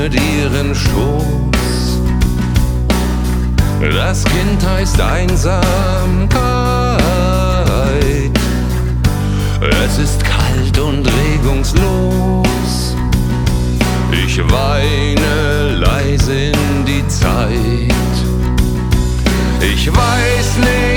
öffnet ihren Schoß. Das Kind heißt Einsamkeit. Es ist kalt und regungslos. Ich weine leise in die Zeit. Ich weiß nicht.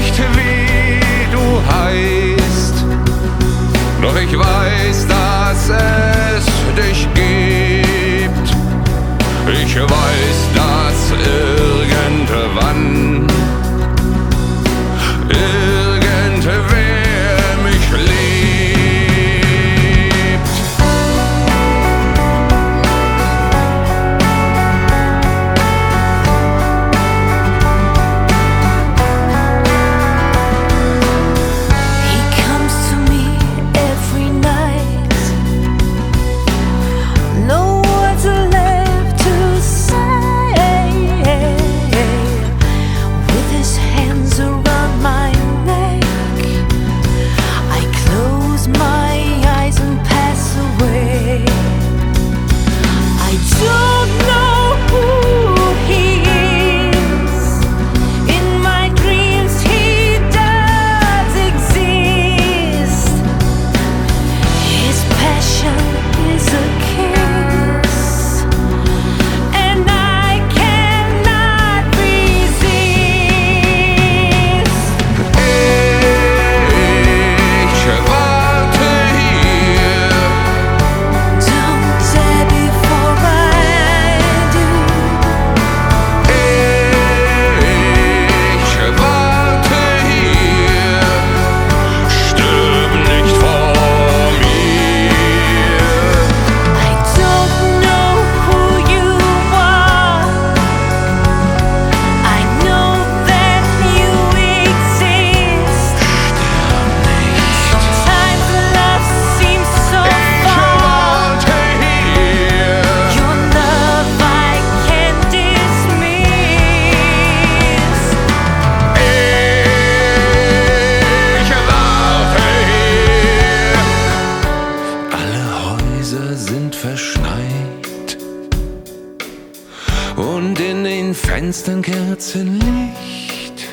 glänzt ein Kerzenlicht.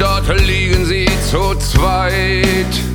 Dort liegen sie zu zweit.